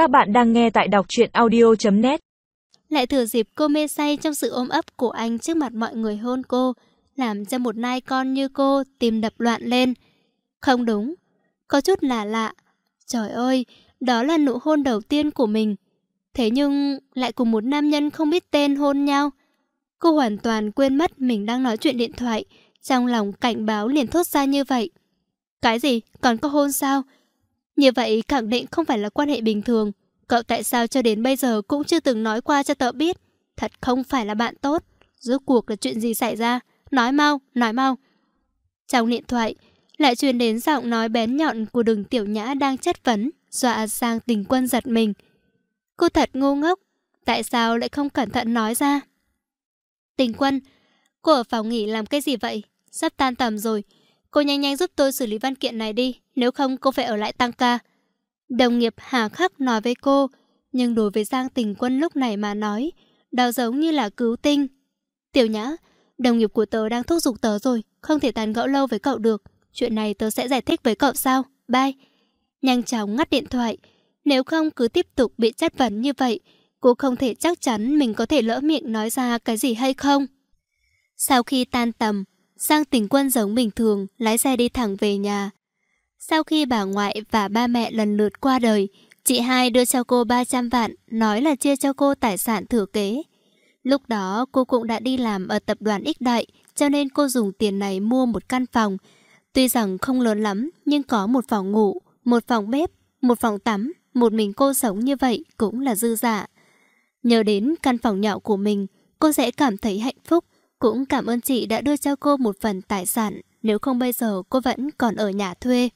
Các bạn đang nghe tại đọc truyện audio.net Lại thừa dịp cô mê say trong sự ôm ấp của anh trước mặt mọi người hôn cô, làm cho một nai con như cô tìm đập loạn lên. Không đúng, có chút lạ lạ. Trời ơi, đó là nụ hôn đầu tiên của mình. Thế nhưng lại cùng một nam nhân không biết tên hôn nhau. Cô hoàn toàn quên mất mình đang nói chuyện điện thoại, trong lòng cảnh báo liền thốt ra như vậy. Cái gì? Còn có hôn sao? Như vậy khẳng định không phải là quan hệ bình thường. Cậu tại sao cho đến bây giờ cũng chưa từng nói qua cho tớ biết? Thật không phải là bạn tốt. Rốt cuộc là chuyện gì xảy ra? Nói mau, nói mau. Trong điện thoại, lại truyền đến giọng nói bén nhọn của đường tiểu nhã đang chất vấn, dọa sang tình quân giật mình. Cô thật ngu ngốc, tại sao lại không cẩn thận nói ra? Tình quân, cô ở phòng nghỉ làm cái gì vậy? Sắp tan tầm rồi, Cô nhanh nhanh giúp tôi xử lý văn kiện này đi, nếu không cô phải ở lại tăng ca. Đồng nghiệp hà khắc nói với cô, nhưng đối với Giang Tình Quân lúc này mà nói, đó giống như là cứu tinh. Tiểu Nhã, đồng nghiệp của tớ đang thúc giục tớ rồi, không thể tàn gẫu lâu với cậu được. Chuyện này tớ sẽ giải thích với cậu sau. Bye. Nhanh chóng ngắt điện thoại. Nếu không cứ tiếp tục bị chất vấn như vậy, cô không thể chắc chắn mình có thể lỡ miệng nói ra cái gì hay không. Sau khi tan tầm, Giang tình quân giống bình thường, lái xe đi thẳng về nhà. Sau khi bà ngoại và ba mẹ lần lượt qua đời, chị hai đưa cho cô 300 vạn, nói là chia cho cô tài sản thừa kế. Lúc đó cô cũng đã đi làm ở tập đoàn X Đại, cho nên cô dùng tiền này mua một căn phòng. Tuy rằng không lớn lắm, nhưng có một phòng ngủ, một phòng bếp, một phòng tắm, một mình cô sống như vậy cũng là dư giả. Nhớ đến căn phòng nhỏ của mình, cô sẽ cảm thấy hạnh phúc. Cũng cảm ơn chị đã đưa cho cô một phần tài sản, nếu không bây giờ cô vẫn còn ở nhà thuê.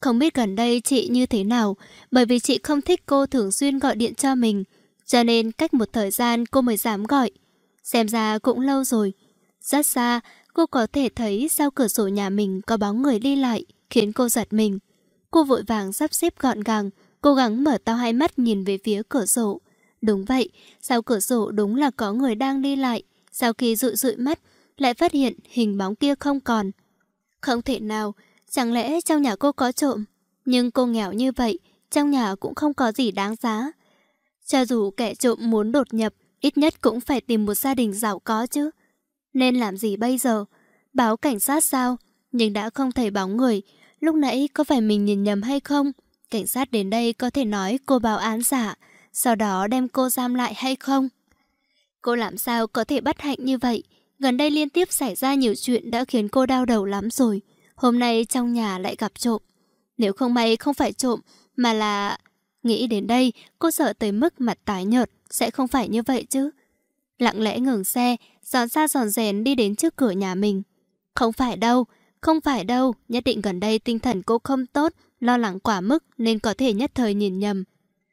Không biết gần đây chị như thế nào, bởi vì chị không thích cô thường xuyên gọi điện cho mình, cho nên cách một thời gian cô mới dám gọi. Xem ra cũng lâu rồi. Rất xa, cô có thể thấy sau cửa sổ nhà mình có bóng người đi lại, khiến cô giật mình. Cô vội vàng sắp xếp gọn gàng, cố gắng mở to hai mắt nhìn về phía cửa sổ. Đúng vậy, sau cửa sổ đúng là có người đang đi lại. Sau khi dụi dụi mắt, lại phát hiện hình bóng kia không còn. Không thể nào, chẳng lẽ trong nhà cô có trộm? Nhưng cô nghèo như vậy, trong nhà cũng không có gì đáng giá. Cho dù kẻ trộm muốn đột nhập, ít nhất cũng phải tìm một gia đình giàu có chứ. Nên làm gì bây giờ? Báo cảnh sát sao? Nhưng đã không thấy bóng người. Lúc nãy có phải mình nhìn nhầm hay không? Cảnh sát đến đây có thể nói cô báo án giả, sau đó đem cô giam lại hay không? Cô làm sao có thể bất hạnh như vậy? Gần đây liên tiếp xảy ra nhiều chuyện đã khiến cô đau đầu lắm rồi. Hôm nay trong nhà lại gặp trộm. Nếu không may không phải trộm, mà là... Nghĩ đến đây, cô sợ tới mức mặt tái nhợt, sẽ không phải như vậy chứ. Lặng lẽ ngừng xe, giòn ra giòn rèn đi đến trước cửa nhà mình. Không phải đâu, không phải đâu, nhất định gần đây tinh thần cô không tốt, lo lắng quá mức nên có thể nhất thời nhìn nhầm.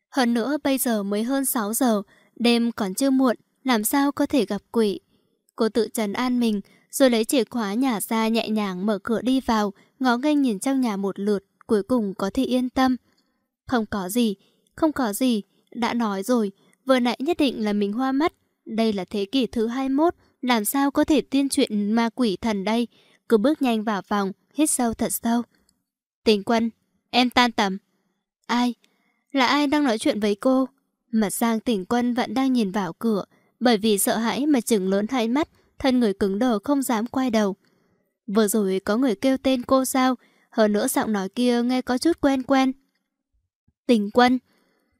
Hơn nữa bây giờ mới hơn 6 giờ, đêm còn chưa muộn, làm sao có thể gặp quỷ. Cô tự trấn an mình, rồi lấy chìa khóa nhà ra nhẹ nhàng mở cửa đi vào, ngó nghênh nhìn trong nhà một lượt, cuối cùng có thể yên tâm. Không có gì, không có gì, đã nói rồi, vừa nãy nhất định là mình hoa mắt. Đây là thế kỷ thứ 21, làm sao có thể tiên chuyện ma quỷ thần đây? Cứ bước nhanh vào phòng, hít sâu thật sâu. Tình quân, em tan tầm. Ai? Là ai đang nói chuyện với cô? Mặt sang tỉnh quân vẫn đang nhìn vào cửa, bởi vì sợ hãi mà chừng lớn hai mắt, thân người cứng đờ không dám quay đầu. Vừa rồi có người kêu tên cô sao, hơn nữa giọng nói kia nghe có chút quen quen. Tình quân.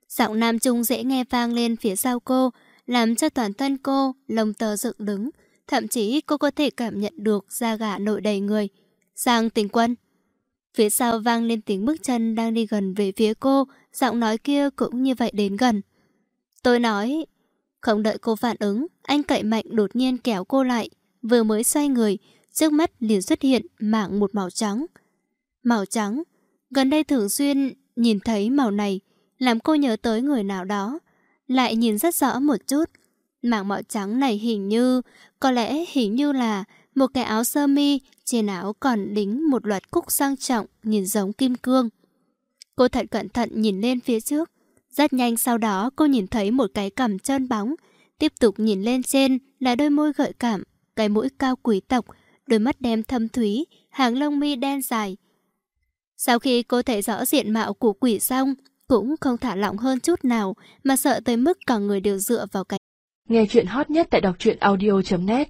Giọng nam trung dễ nghe vang lên phía sau cô, làm cho toàn thân cô lồng tờ dựng đứng. Thậm chí cô có thể cảm nhận được da gà nội đầy người. Sang tình quân. Phía sau vang lên tiếng bước chân đang đi gần về phía cô, giọng nói kia cũng như vậy đến gần. Tôi nói, không đợi cô phản ứng, anh cậy mạnh đột nhiên kéo cô lại. Vừa mới xoay người, trước mắt liền xuất hiện mảng một màu trắng. Màu trắng, gần đây thường xuyên nhìn thấy màu này, làm cô nhớ tới người nào đó. Lại nhìn rất rõ một chút. Mảng màu trắng này hình như, có lẽ hình như là một cái áo sơ mi, trên áo còn đính một loạt cúc sang trọng, nhìn giống kim cương. Cô thật cẩn thận nhìn lên phía trước, rất nhanh sau đó cô nhìn thấy một cái cằm trơn bóng. Tiếp tục nhìn lên trên là đôi môi gợi cảm, cái mũi cao quý tộc, đôi mắt đen thâm thúy, hàng lông mi đen dài. Sau khi cô thấy rõ diện mạo của quỷ xong, cũng không thả lỏng hơn chút nào, mà sợ tới mức cả người đều dựa vào cái. Nghe chuyện hot nhất tại đọc truyện audio.net